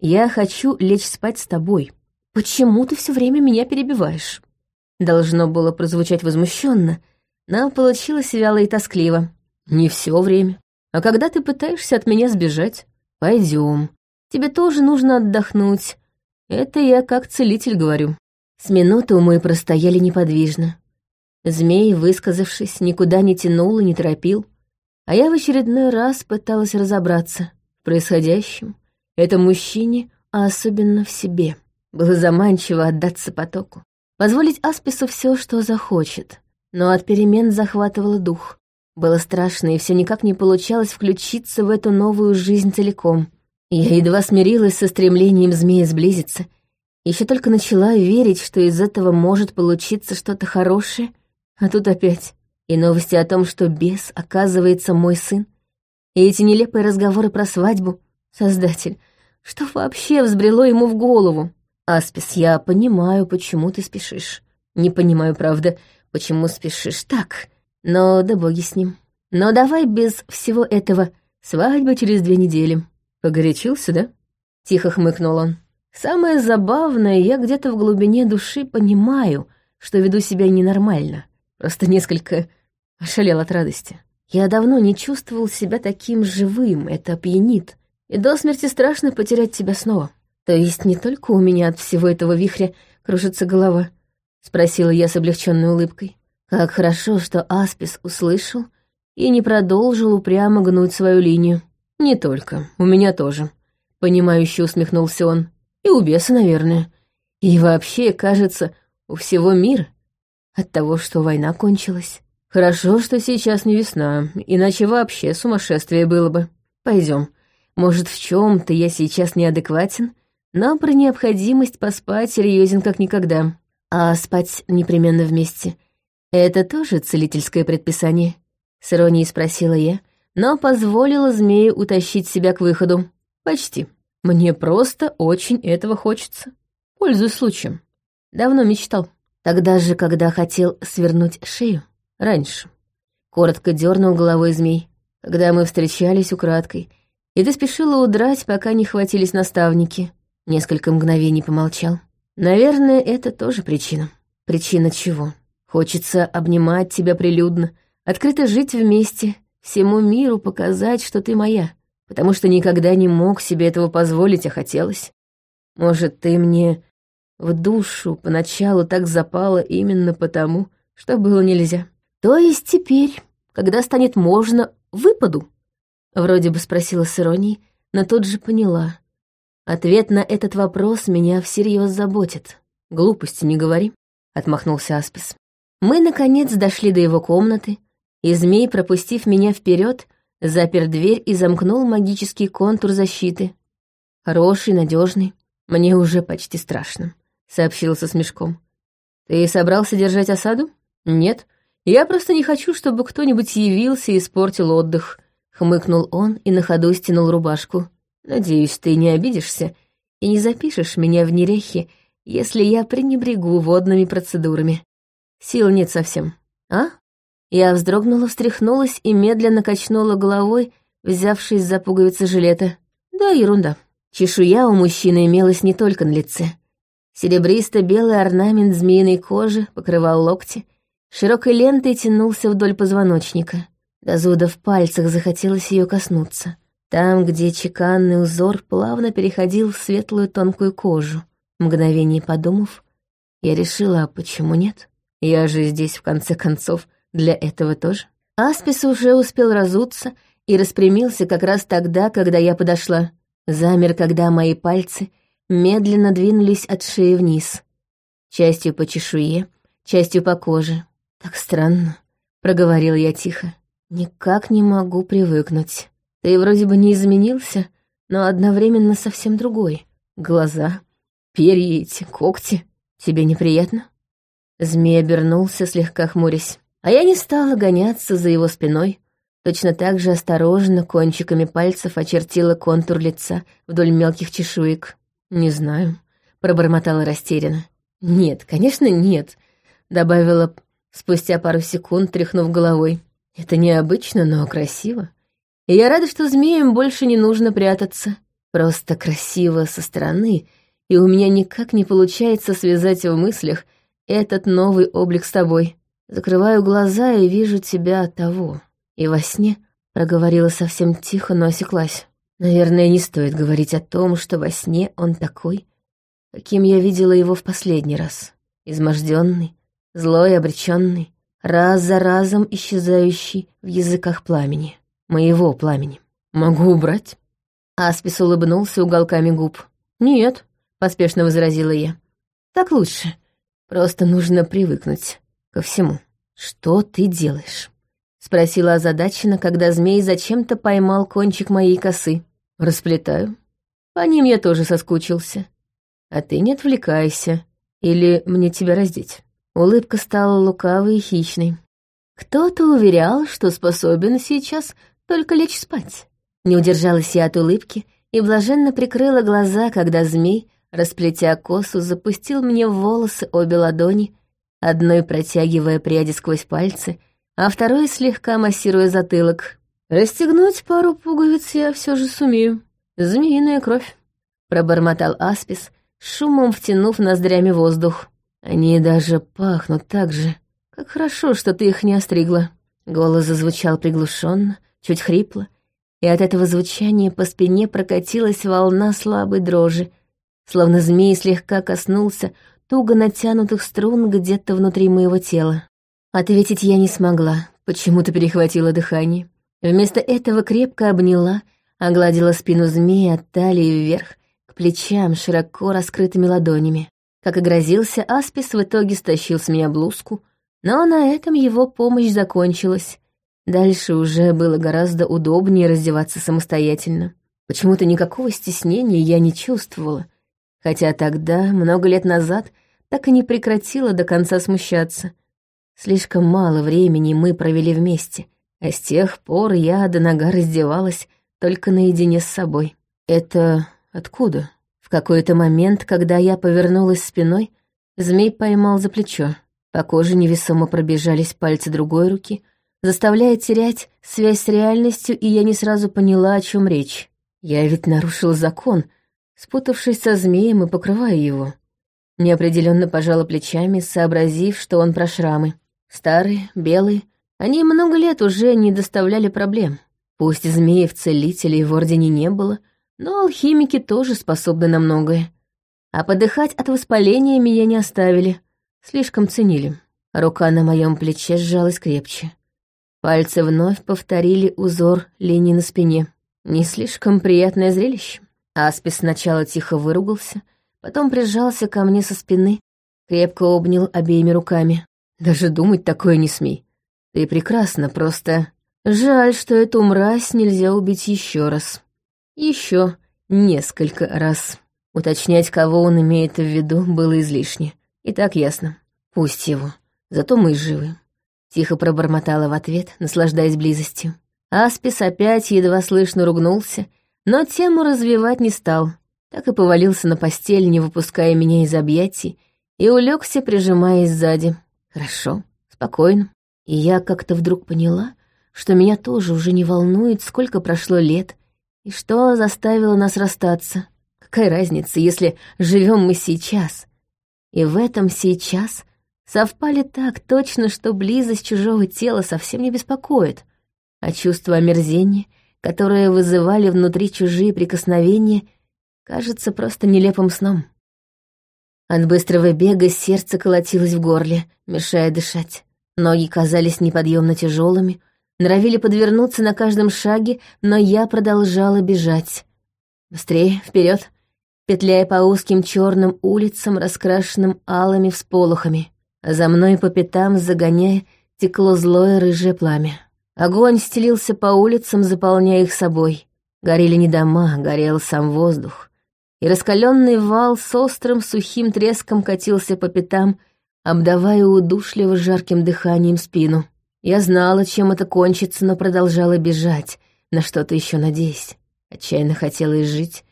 Я хочу лечь спать с тобой. Почему ты все время меня перебиваешь? Должно было прозвучать возмущенно, но получилось вяло и тоскливо. Не все время. А когда ты пытаешься от меня сбежать, пойдем. Тебе тоже нужно отдохнуть. Это я как целитель говорю. С минуту мы простояли неподвижно. Змей, высказавшись, никуда не тянул и не торопил, а я в очередной раз пыталась разобраться в происходящем, этом мужчине, а особенно в себе. Было заманчиво отдаться потоку, позволить Аспису все, что захочет, но от перемен захватывало дух. Было страшно, и все никак не получалось включиться в эту новую жизнь целиком. Я едва смирилась со стремлением змея сблизиться — еще только начала верить, что из этого может получиться что-то хорошее, а тут опять. И новости о том, что бес, оказывается, мой сын. И эти нелепые разговоры про свадьбу. Создатель, что вообще взбрело ему в голову? Аспис, я понимаю, почему ты спешишь. Не понимаю, правда, почему спешишь так. Но да боги с ним. Но давай без всего этого. Свадьба через две недели. Погорячился, да? Тихо хмыкнул он. Самое забавное, я где-то в глубине души понимаю, что веду себя ненормально. Просто несколько ошалел от радости. Я давно не чувствовал себя таким живым, это пьянит. И до смерти страшно потерять тебя снова. То есть не только у меня от всего этого вихря кружится голова. спросила я с облегченной улыбкой. Как хорошо, что Аспис услышал и не продолжил упрямо гнуть свою линию. Не только, у меня тоже. Понимающе усмехнулся он. И у беса, наверное. И вообще, кажется, у всего мира. От того, что война кончилась. Хорошо, что сейчас не весна, иначе вообще сумасшествие было бы. Пойдем. Может, в чем-то я сейчас неадекватен, но про необходимость поспать серьезен как никогда. А спать непременно вместе. Это тоже целительское предписание? С иронией спросила я, но позволила змею утащить себя к выходу. Почти. Мне просто очень этого хочется. Пользуюсь случаем. Давно мечтал. Тогда же, когда хотел свернуть шею. Раньше. Коротко дернул головой змей, когда мы встречались украдкой, и ты спешила удрать, пока не хватились наставники. Несколько мгновений помолчал. Наверное, это тоже причина. Причина чего? Хочется обнимать тебя прилюдно, открыто жить вместе, всему миру показать, что ты моя, потому что никогда не мог себе этого позволить, а хотелось. Может, ты мне в душу поначалу так запала именно потому, что было нельзя. То есть теперь, когда станет можно, выпаду? Вроде бы спросила с иронией, но тут же поняла. Ответ на этот вопрос меня всерьез заботит. Глупости не говори, отмахнулся Аспис. Мы, наконец, дошли до его комнаты, и змей, пропустив меня вперед, запер дверь и замкнул магический контур защиты. Хороший, надежный. Мне уже почти страшно, сообщил со смешком. Ты собрался держать осаду? Нет. Я просто не хочу, чтобы кто-нибудь явился и испортил отдых, хмыкнул он и на ходу стянул рубашку. Надеюсь, ты не обидишься и не запишешь меня в нерехи, если я пренебрегу водными процедурами. Сил нет совсем. А? Я вздрогнула, встряхнулась и медленно качнула головой, взявшись за пуговицы жилета. Да, ерунда. Чешуя у мужчины имелась не только на лице. Серебристо-белый орнамент змеиной кожи покрывал локти, широкой лентой тянулся вдоль позвоночника. До зуда в пальцах захотелось ее коснуться. Там, где чеканный узор плавно переходил в светлую тонкую кожу. Мгновение подумав, я решила, а почему нет? Я же здесь, в конце концов, для этого тоже. Аспис уже успел разуться и распрямился как раз тогда, когда я подошла. Замер, когда мои пальцы медленно двинулись от шеи вниз. Частью по чешуе, частью по коже. Так странно, проговорил я тихо. Никак не могу привыкнуть. Ты вроде бы не изменился, но одновременно совсем другой. Глаза, перья эти, когти. Тебе неприятно?» Змей обернулся, слегка хмурясь. А я не стала гоняться за его спиной. Точно так же осторожно кончиками пальцев очертила контур лица вдоль мелких чешуек. «Не знаю», — пробормотала растерянно. «Нет, конечно, нет», — добавила спустя пару секунд, тряхнув головой. «Это необычно, но красиво. И я рада, что змеям больше не нужно прятаться. Просто красиво со стороны, и у меня никак не получается связать в мыслях этот новый облик с тобой. Закрываю глаза и вижу тебя того. И во сне проговорила совсем тихо, но осеклась. Наверное, не стоит говорить о том, что во сне он такой, каким я видела его в последний раз. Изможденный, злой, обреченный, раз за разом исчезающий в языках пламени моего пламени. Могу убрать?» Аспис улыбнулся уголками губ. «Нет», — поспешно возразила я. «Так лучше. Просто нужно привыкнуть ко всему». «Что ты делаешь?» — спросила озадаченно, когда змей зачем-то поймал кончик моей косы. «Расплетаю. По ним я тоже соскучился. А ты не отвлекайся. Или мне тебя раздеть?» Улыбка стала лукавой и хищной. Кто-то уверял, что способен сейчас только лечь спать. Не удержалась я от улыбки и блаженно прикрыла глаза, когда змей, расплетя косу, запустил мне в волосы обе ладони, одной протягивая пряди сквозь пальцы, а второй слегка массируя затылок. «Расстегнуть пару пуговиц я все же сумею. Змеиная кровь», — пробормотал Аспис, шумом втянув ноздрями воздух. «Они даже пахнут так же. Как хорошо, что ты их не остригла». Голос зазвучал приглушенно, чуть хрипло, и от этого звучания по спине прокатилась волна слабой дрожи, словно змей слегка коснулся туго натянутых струн где-то внутри моего тела. Ответить я не смогла, почему-то перехватила дыхание. Вместо этого крепко обняла, огладила спину змея от талии вверх, к плечам широко раскрытыми ладонями. Как и грозился, Аспис в итоге стащил с меня блузку, но на этом его помощь закончилась. Дальше уже было гораздо удобнее раздеваться самостоятельно. Почему-то никакого стеснения я не чувствовала, хотя тогда, много лет назад, так и не прекратила до конца смущаться. Слишком мало времени мы провели вместе, а с тех пор я до нога раздевалась только наедине с собой. Это откуда? В какой-то момент, когда я повернулась спиной, змей поймал за плечо. По коже невесомо пробежались пальцы другой руки, заставляя терять связь с реальностью, и я не сразу поняла, о чем речь. Я ведь нарушила закон, спутавшись со змеем и покрывая его. Неопределенно пожала плечами, сообразив, что он про шрамы. Старые, белые, они много лет уже не доставляли проблем. Пусть змеев-целителей в Ордене не было, но алхимики тоже способны на многое. А подыхать от воспаления меня не оставили, слишком ценили. Рука на моем плече сжалась крепче. Пальцы вновь повторили узор линии на спине. Не слишком приятное зрелище. Аспис сначала тихо выругался, потом прижался ко мне со спины, крепко обнял обеими руками. Даже думать такое не смей. Ты прекрасна, просто... Жаль, что эту мразь нельзя убить еще раз. Еще несколько раз. Уточнять, кого он имеет в виду, было излишне. И так ясно. Пусть его. Зато мы живы. Тихо пробормотала в ответ, наслаждаясь близостью. Аспис опять едва слышно ругнулся, но тему развивать не стал. Так и повалился на постель, не выпуская меня из объятий, и улегся, прижимаясь сзади. Хорошо, спокойно. И я как-то вдруг поняла, что меня тоже уже не волнует, сколько прошло лет, и что заставило нас расстаться. Какая разница, если живем мы сейчас? И в этом сейчас совпали так точно, что близость чужого тела совсем не беспокоит — а чувство омерзения, которое вызывали внутри чужие прикосновения, кажется просто нелепым сном. От быстрого бега сердце колотилось в горле, мешая дышать. Ноги казались неподъемно тяжелыми, норовили подвернуться на каждом шаге, но я продолжала бежать. Быстрее, вперед, петляя по узким черным улицам, раскрашенным алыми всполохами, за мной по пятам, загоняя, текло злое рыжее пламя. Огонь стелился по улицам, заполняя их собой. Горели не дома, горел сам воздух. И раскаленный вал с острым сухим треском катился по пятам, обдавая удушливо жарким дыханием спину. Я знала, чем это кончится, но продолжала бежать, на что-то еще надеясь. Отчаянно хотела жить,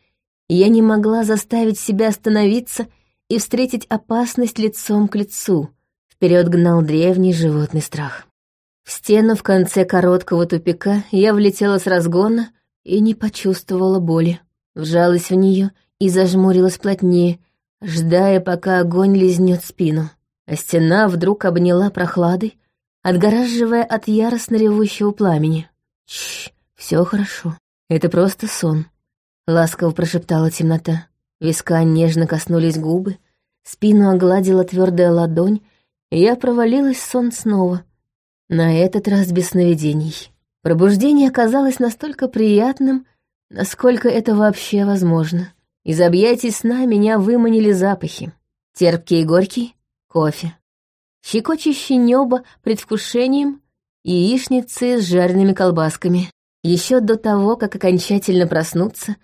и я не могла заставить себя остановиться и встретить опасность лицом к лицу. Вперед гнал древний животный страх. В стену в конце короткого тупика я влетела с разгона и не почувствовала боли. Вжалась в нее и зажмурилась плотнее, ждая, пока огонь лизнет спину. А стена вдруг обняла прохладой, отгораживая от яростно ревущего пламени. Чш, все хорошо. Это просто сон. Ласково прошептала темнота. Виска нежно коснулись губы, спину огладила твердая ладонь, я провалилась в сон снова — на этот раз без сновидений. Пробуждение оказалось настолько приятным, насколько это вообще возможно. Из объятий сна меня выманили запахи. Терпкий и горький — кофе. Щекочущий небо предвкушением — яичницы с жареными колбасками. Еще до того, как окончательно проснуться,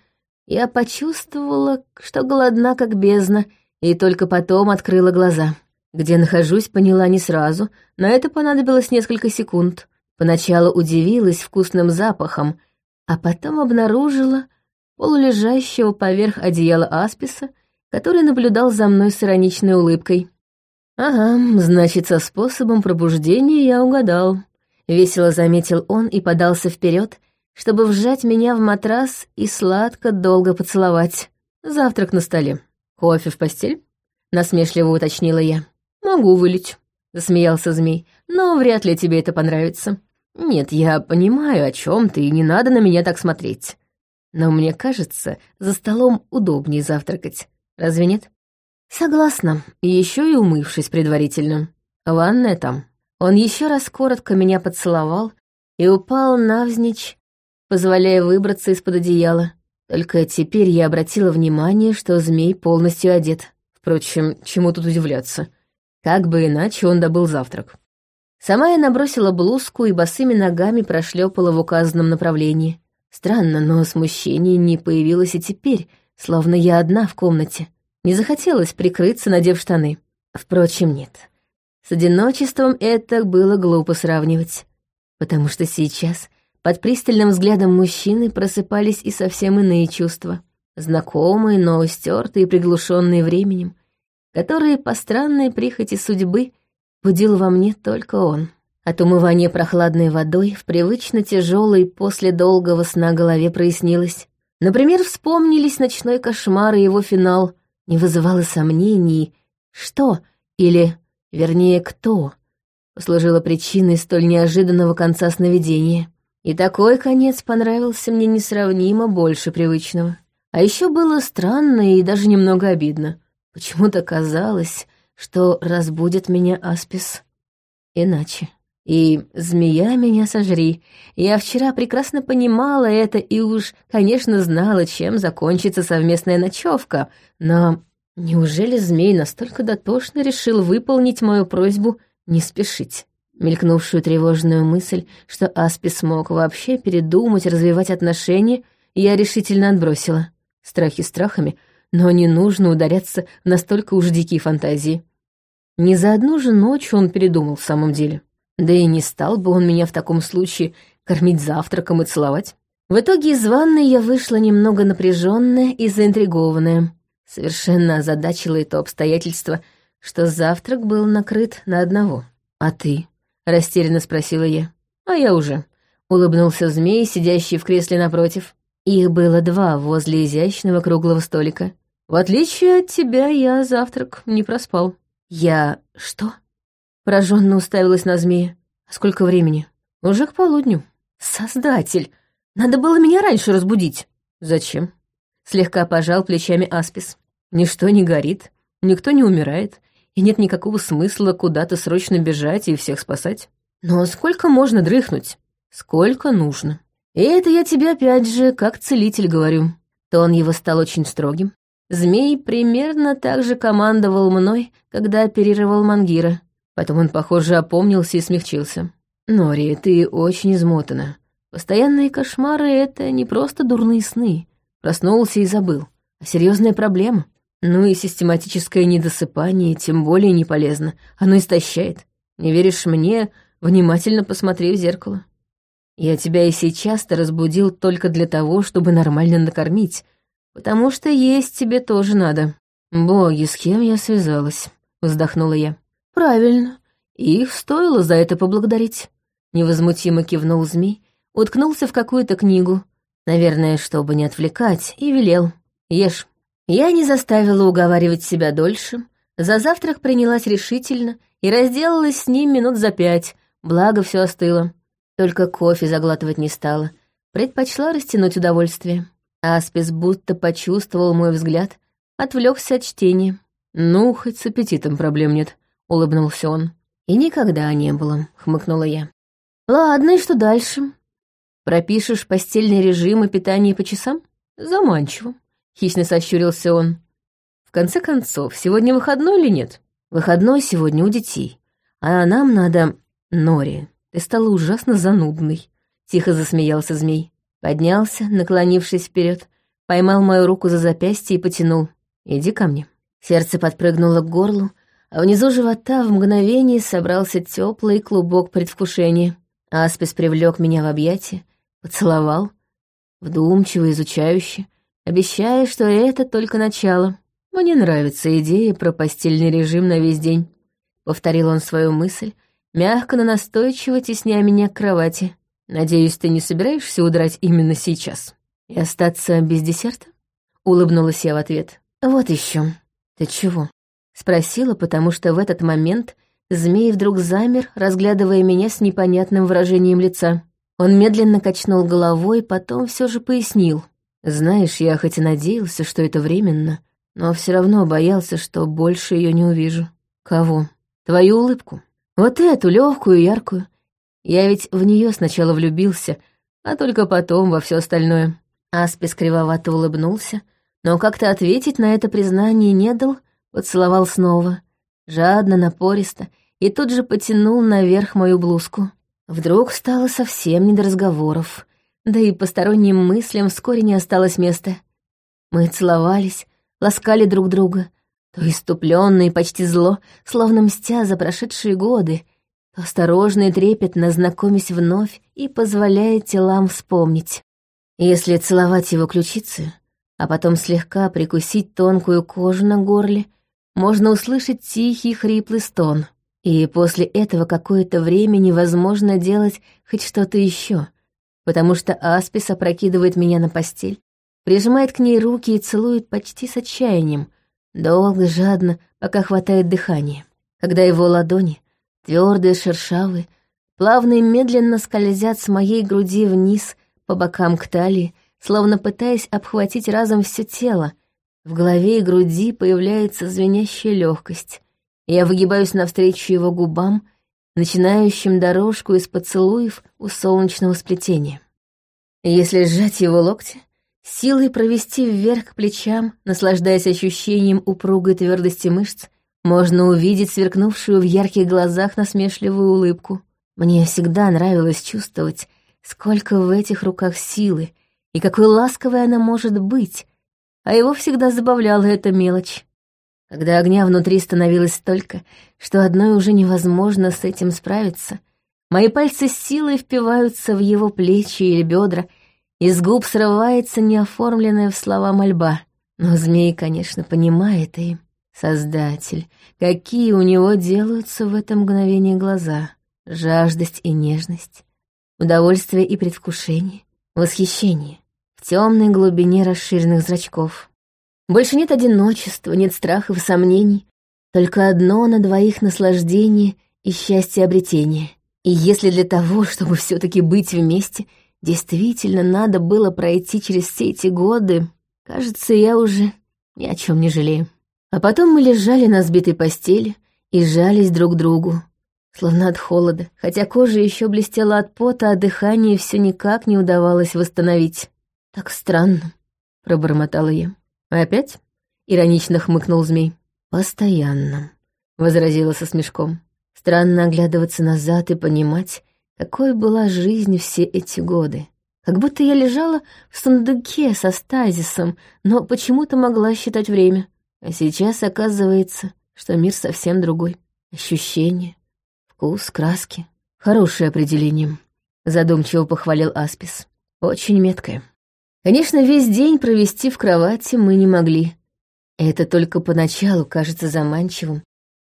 я почувствовала, что голодна как бездна, и только потом открыла глаза. Где нахожусь, поняла не сразу, на это понадобилось несколько секунд. Поначалу удивилась вкусным запахом, а потом обнаружила полулежащего поверх одеяла Асписа, который наблюдал за мной с ироничной улыбкой. «Ага, значит, со способом пробуждения я угадал», — весело заметил он и подался вперед, чтобы вжать меня в матрас и сладко долго поцеловать. Завтрак на столе. Кофе в постель? Насмешливо уточнила я. «Могу вылить», — засмеялся змей, «но вряд ли тебе это понравится. Нет, я понимаю, о чем ты, и не надо на меня так смотреть. Но мне кажется, за столом удобнее завтракать. Разве нет?» Согласна, еще и умывшись предварительно. Ванная там. Он еще раз коротко меня поцеловал и упал навзничь, позволяя выбраться из-под одеяла. Только теперь я обратила внимание, что змей полностью одет. Впрочем, чему тут удивляться? Как бы иначе он добыл завтрак. Сама я набросила блузку и босыми ногами прошлепала в указанном направлении. Странно, но смущение не появилось и теперь, словно я одна в комнате. Не захотелось прикрыться, надев штаны. Впрочем, нет. С одиночеством это было глупо сравнивать, потому что сейчас под пристальным взглядом мужчины просыпались и совсем иные чувства. Знакомые, но стертые и приглушенные временем, которые по странной прихоти судьбы будил во мне только он. От умывания прохладной водой в привычно тяжелой после долгого сна голове прояснилось. Например, вспомнились ночной кошмар и его финал. Не вызывало сомнений, что или, вернее, кто послужило причиной столь неожиданного конца сновидения. И такой конец понравился мне несравнимо больше привычного. А еще было странно и даже немного обидно. Почему-то казалось, что разбудит меня Аспис иначе. И змея меня сожри. Я вчера прекрасно понимала это и уж, конечно, знала, чем закончится совместная ночевка, но неужели змей настолько дотошно решил выполнить мою просьбу не спешить? Мелькнувшую тревожную мысль, что Аспис мог вообще передумать развивать отношения, я решительно отбросила. Страхи страхами, но не нужно ударяться в настолько уж дикие фантазии. Не за одну же ночь он передумал в самом деле. Да и не стал бы он меня в таком случае кормить завтраком и целовать. В итоге из ванной я вышла немного напряженная и заинтригованная. Совершенно озадачило и то обстоятельство, что завтрак был накрыт на одного. «А ты?» — растерянно спросила я. «А я уже», — улыбнулся змей, сидящий в кресле напротив. Их было два возле изящного круглого столика. «В отличие от тебя, я завтрак не проспал». «Я... что?» Пораженно уставилась на змея. «А сколько времени?» «Уже к полудню». «Создатель! Надо было меня раньше разбудить». «Зачем?» Слегка пожал плечами Аспис. «Ничто не горит, никто не умирает, и нет никакого смысла куда-то срочно бежать и всех спасать. Но сколько можно дрыхнуть? Сколько нужно?» И это я тебе опять же, как целитель, говорю. Тон его стал очень строгим. Змей примерно так же командовал мной, когда оперировал Мангира. Потом он, похоже, опомнился и смягчился. «Нори, ты очень измотана. Постоянные кошмары — это не просто дурные сны. Проснулся и забыл. А серьезная проблема. Ну и систематическое недосыпание тем более не полезно. Оно истощает. Не веришь мне? Внимательно посмотри в зеркало. Я тебя и сейчас-то разбудил только для того, чтобы нормально накормить, потому что есть тебе тоже надо. Боги, с кем я связалась?» — вздохнула я. «Правильно. Их стоило за это поблагодарить». Невозмутимо кивнул змей, уткнулся в какую-то книгу, наверное, чтобы не отвлекать, и велел. «Ешь». Я не заставила уговаривать себя дольше, за завтрак принялась решительно и разделалась с ним минут за пять, благо все остыло. Только кофе заглатывать не стала, предпочла растянуть удовольствие. Аспис будто почувствовал мой взгляд, отвлекся от чтения. «Ну, хоть с аппетитом проблем нет», — улыбнулся он. «И никогда не было», — хмыкнула я. «Ладно, и что дальше? Пропишешь постельный режим и питание по часам? Заманчиво», — хищно сощурился он. «В конце концов, сегодня выходной или нет?» «Выходной сегодня у детей, а нам надо... Нори, ты стала ужасно занудной», — тихо засмеялся змей. Поднялся, наклонившись вперед, поймал мою руку за запястье и потянул. «Иди ко мне». Сердце подпрыгнуло к горлу, а внизу живота в мгновение собрался теплый клубок предвкушения. Аспис привлек меня в объятия, поцеловал, вдумчиво, изучающе, обещая, что это только начало. «Мне нравится идея про постельный режим на весь день», — повторил он свою мысль, мягко, но настойчиво тесня меня к кровати. Надеюсь, ты не собираешься удрать именно сейчас и остаться без десерта? Улыбнулась я в ответ. Вот еще. Ты чего? Спросила, потому что в этот момент змей вдруг замер, разглядывая меня с непонятным выражением лица. Он медленно качнул головой, потом все же пояснил. Знаешь, я хоть и надеялся, что это временно, но все равно боялся, что больше ее не увижу. Кого? Твою улыбку. Вот эту, легкую, яркую. Я ведь в нее сначала влюбился, а только потом во все остальное. Аспис кривовато улыбнулся, но как-то ответить на это признание не дал, поцеловал снова, жадно, напористо, и тут же потянул наверх мою блузку. Вдруг стало совсем не до разговоров, да и посторонним мыслям вскоре не осталось места. Мы целовались, ласкали друг друга, то иступленно и почти зло, словно мстя за прошедшие годы, осторожно и трепетно знакомясь вновь и позволяя телам вспомнить. Если целовать его ключицы, а потом слегка прикусить тонкую кожу на горле, можно услышать тихий хриплый стон. И после этого какое-то время невозможно делать хоть что-то еще, потому что Аспис опрокидывает меня на постель, прижимает к ней руки и целует почти с отчаянием, долго, жадно, пока хватает дыхания. Когда его ладони, твердые, шершавые, плавно и медленно скользят с моей груди вниз по бокам к талии, словно пытаясь обхватить разом все тело. В голове и груди появляется звенящая легкость. Я выгибаюсь навстречу его губам, начинающим дорожку из поцелуев у солнечного сплетения. Если сжать его локти, силой провести вверх к плечам, наслаждаясь ощущением упругой твердости мышц, можно увидеть сверкнувшую в ярких глазах насмешливую улыбку. Мне всегда нравилось чувствовать, Сколько в этих руках силы, и какой ласковой она может быть, а его всегда забавляла эта мелочь. Когда огня внутри становилось столько, что одной уже невозможно с этим справиться, мои пальцы силой впиваются в его плечи или бедра, из губ срывается неоформленная в слова мольба. Но змей, конечно, понимает и... Создатель, какие у него делаются в это мгновение глаза, жаждость и нежность удовольствие и предвкушение, восхищение в темной глубине расширенных зрачков. Больше нет одиночества, нет страхов и сомнений, только одно на двоих наслаждение и счастье обретения. И если для того, чтобы все таки быть вместе, действительно надо было пройти через все эти годы, кажется, я уже ни о чем не жалею. А потом мы лежали на сбитой постели и жались друг к другу, словно от холода, хотя кожа еще блестела от пота, а дыхание все никак не удавалось восстановить. «Так странно», — пробормотала я. «Опять?» — иронично хмыкнул змей. «Постоянно», — возразила со смешком. «Странно оглядываться назад и понимать, какой была жизнь все эти годы. Как будто я лежала в сундуке со стазисом, но почему-то могла считать время. А сейчас оказывается, что мир совсем другой. Ощущения, Вкус, краски. Хорошее определение. Задумчиво похвалил Аспис. Очень меткое. Конечно, весь день провести в кровати мы не могли. Это только поначалу кажется заманчивым,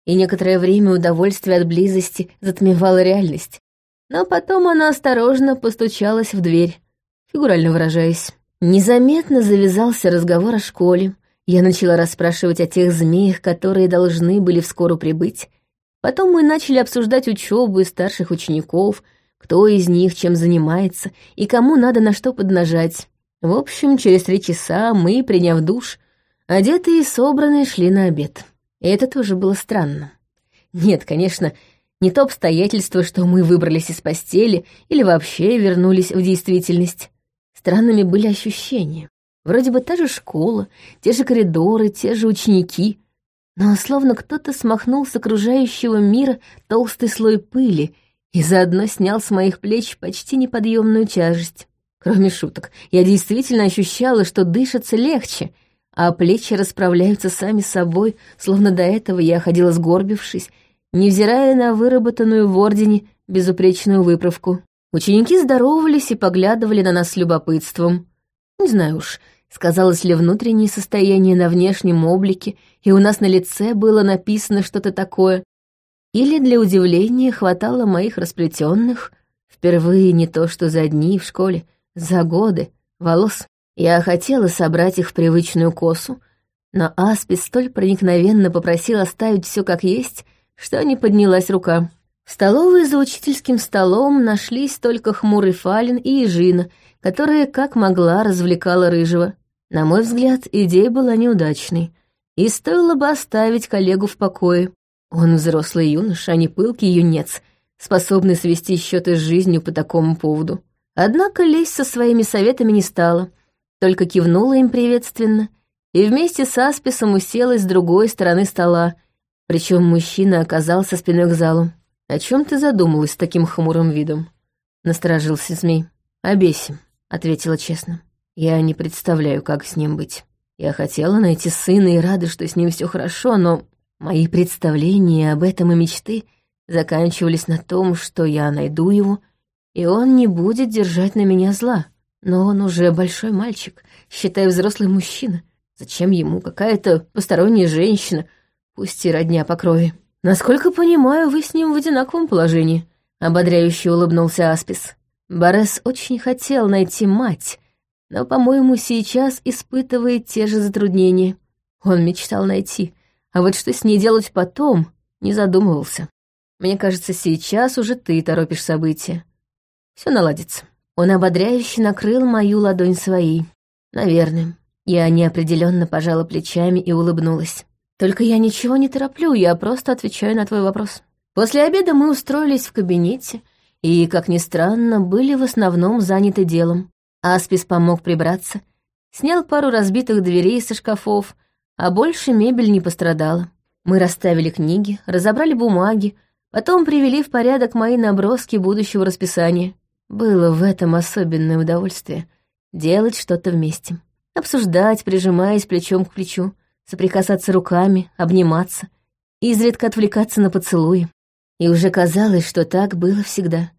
и некоторое время удовольствие от близости затмевало реальность. Но потом она осторожно постучалась в дверь, фигурально выражаясь. Незаметно завязался разговор о школе. Я начала расспрашивать о тех змеях, которые должны были вскоре прибыть, Потом мы начали обсуждать учебу и старших учеников, кто из них чем занимается и кому надо на что поднажать. В общем, через три часа мы, приняв душ, одетые и собранные шли на обед. И это тоже было странно. Нет, конечно, не то обстоятельство, что мы выбрались из постели или вообще вернулись в действительность. Странными были ощущения. Вроде бы та же школа, те же коридоры, те же ученики — но словно кто-то смахнул с окружающего мира толстый слой пыли и заодно снял с моих плеч почти неподъемную тяжесть. Кроме шуток, я действительно ощущала, что дышится легче, а плечи расправляются сами собой, словно до этого я ходила сгорбившись, невзирая на выработанную в Ордене безупречную выправку. Ученики здоровались и поглядывали на нас с любопытством. Не знаю уж, Сказалось ли внутреннее состояние на внешнем облике, и у нас на лице было написано что-то такое, или для удивления хватало моих расплетенных, впервые не то что за дни в школе, за годы, волос. Я хотела собрать их в привычную косу, но Аспис столь проникновенно попросил оставить все как есть, что не поднялась рука. В столовой за учительским столом нашлись только хмурый Фалин и Ежина, которая как могла развлекала Рыжего. На мой взгляд, идея была неудачной. И стоило бы оставить коллегу в покое. Он взрослый юноша, а не пылкий юнец, способный свести счеты с жизнью по такому поводу. Однако лезть со своими советами не стала, только кивнула им приветственно и вместе с Асписом уселась с другой стороны стола, причем мужчина оказался спиной к залу. «О чем ты задумалась с таким хмурым видом?» — насторожился змей. «О бесе», — ответила честно. «Я не представляю, как с ним быть. Я хотела найти сына и рада, что с ним все хорошо, но мои представления об этом и мечты заканчивались на том, что я найду его, и он не будет держать на меня зла. Но он уже большой мальчик, считай, взрослый мужчина. Зачем ему какая-то посторонняя женщина, пусть и родня по крови? Насколько понимаю, вы с ним в одинаковом положении, ободряюще улыбнулся Аспис. Борес очень хотел найти мать, но, по-моему, сейчас испытывает те же затруднения. Он мечтал найти, а вот что с ней делать потом, не задумывался. Мне кажется, сейчас уже ты торопишь события. Все наладится. Он ободряюще накрыл мою ладонь своей. Наверное. Я неопределенно пожала плечами и улыбнулась. Только я ничего не тороплю, я просто отвечаю на твой вопрос. После обеда мы устроились в кабинете и, как ни странно, были в основном заняты делом. Аспис помог прибраться, снял пару разбитых дверей со шкафов, а больше мебель не пострадала. Мы расставили книги, разобрали бумаги, потом привели в порядок мои наброски будущего расписания. Было в этом особенное удовольствие — делать что-то вместе. Обсуждать, прижимаясь плечом к плечу, соприкасаться руками, обниматься, изредка отвлекаться на поцелуи. И уже казалось, что так было всегда,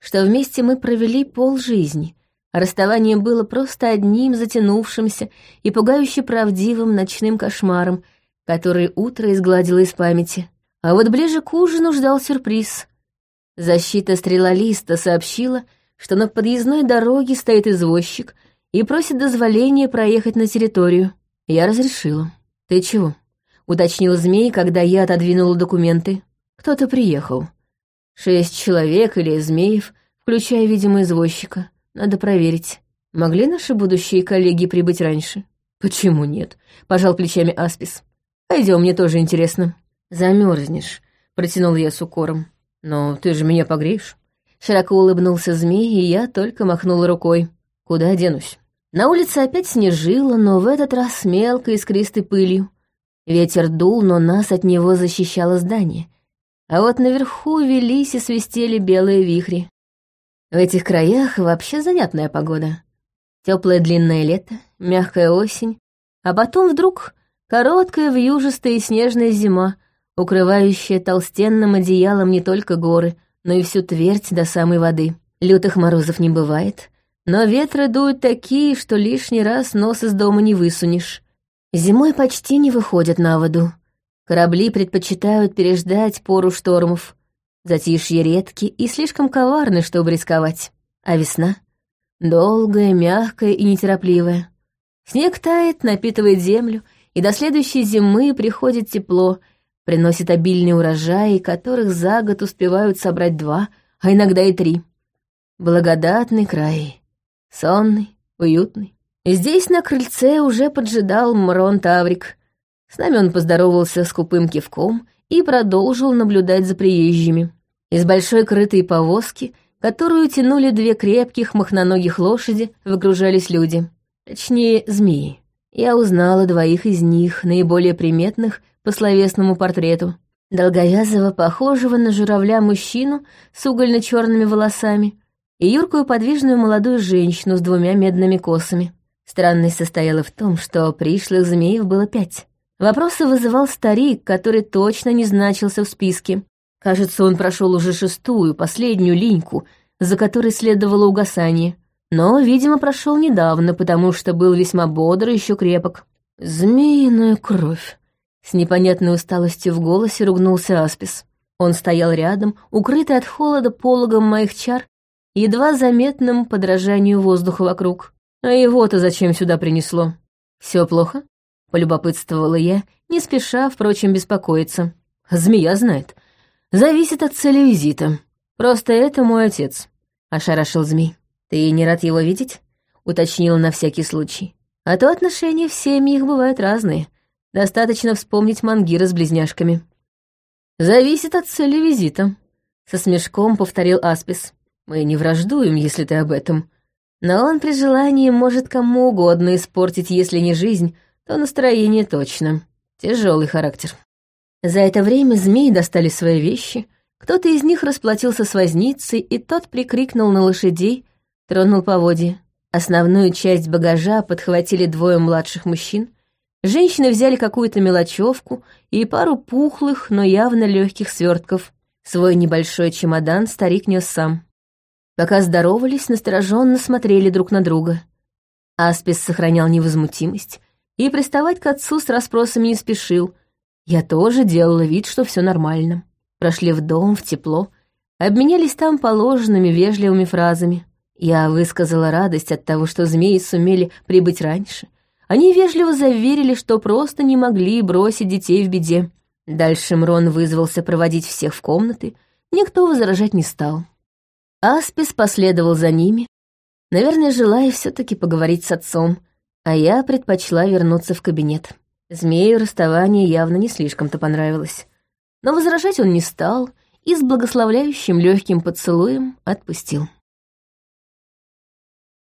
что вместе мы провели полжизни, Расставание было просто одним затянувшимся и пугающе правдивым ночным кошмаром, который утро изгладило из памяти. А вот ближе к ужину ждал сюрприз. Защита стрелолиста сообщила, что на подъездной дороге стоит извозчик и просит дозволения проехать на территорию. Я разрешила. «Ты чего?» — уточнил змей, когда я отодвинула документы. «Кто-то приехал. Шесть человек или змеев, включая, видимо, извозчика. Надо проверить. Могли наши будущие коллеги прибыть раньше? Почему нет? Пожал плечами Аспис. Пойдем, мне тоже интересно. Замерзнешь, протянул я с укором. Но ты же меня погреешь. Широко улыбнулся змей, и я только махнула рукой. Куда денусь? На улице опять снежило, но в этот раз с мелкой искристой пылью. Ветер дул, но нас от него защищало здание. А вот наверху велись и свистели белые вихри. В этих краях вообще занятная погода. Теплое длинное лето, мягкая осень, а потом вдруг короткая вьюжистая и снежная зима, укрывающая толстенным одеялом не только горы, но и всю твердь до самой воды. Лютых морозов не бывает, но ветры дуют такие, что лишний раз нос из дома не высунешь. Зимой почти не выходят на воду. Корабли предпочитают переждать пору штормов. Затишье редки и слишком коварны, чтобы рисковать. А весна? Долгая, мягкая и неторопливая. Снег тает, напитывает землю, и до следующей зимы приходит тепло, приносит обильные урожаи, которых за год успевают собрать два, а иногда и три. Благодатный край. Сонный, уютный. Здесь на крыльце уже поджидал Мрон Таврик. С нами он поздоровался с купым кивком и продолжил наблюдать за приезжими. Из большой крытой повозки, которую тянули две крепких махноногих лошади, выгружались люди. Точнее, змеи. Я узнала двоих из них, наиболее приметных по словесному портрету. Долговязого, похожего на журавля мужчину с угольно-черными волосами и юркую подвижную молодую женщину с двумя медными косами. Странность состояла в том, что пришлых змеев было пять. Вопросы вызывал старик, который точно не значился в списке. Кажется, он прошел уже шестую, последнюю линьку, за которой следовало угасание. Но, видимо, прошел недавно, потому что был весьма бодр и еще крепок. «Змеиная кровь!» С непонятной усталостью в голосе ругнулся Аспис. Он стоял рядом, укрытый от холода пологом моих чар, едва заметным подражанию воздуха вокруг. А его-то зачем сюда принесло? Все плохо? Полюбопытствовала я, не спеша, впрочем, беспокоиться. Змея знает. Зависит от цели визита. Просто это мой отец. Ошарашил змей. Ты не рад его видеть? Уточнила на всякий случай. А то отношения в семьях бывают разные. Достаточно вспомнить мангира с близняшками. «Зависит от цели визита», — со смешком повторил Аспис. «Мы не враждуем, если ты об этом. Но он при желании может кому угодно испортить, если не жизнь, то настроение точно. Тяжелый характер». За это время змеи достали свои вещи, кто-то из них расплатился с возницей, и тот прикрикнул на лошадей, тронул поводья. Основную часть багажа подхватили двое младших мужчин, Женщины взяли какую-то мелочевку и пару пухлых, но явно легких свертков. Свой небольшой чемодан старик нес сам. Пока здоровались, настороженно смотрели друг на друга. Аспис сохранял невозмутимость и приставать к отцу с расспросами не спешил. Я тоже делала вид, что все нормально. Прошли в дом, в тепло, обменялись там положенными вежливыми фразами. Я высказала радость от того, что змеи сумели прибыть раньше — они вежливо заверили, что просто не могли бросить детей в беде. Дальше Мрон вызвался проводить всех в комнаты, никто возражать не стал. Аспис последовал за ними, наверное, желая все таки поговорить с отцом, а я предпочла вернуться в кабинет. Змею расставание явно не слишком-то понравилось. Но возражать он не стал и с благословляющим легким поцелуем отпустил.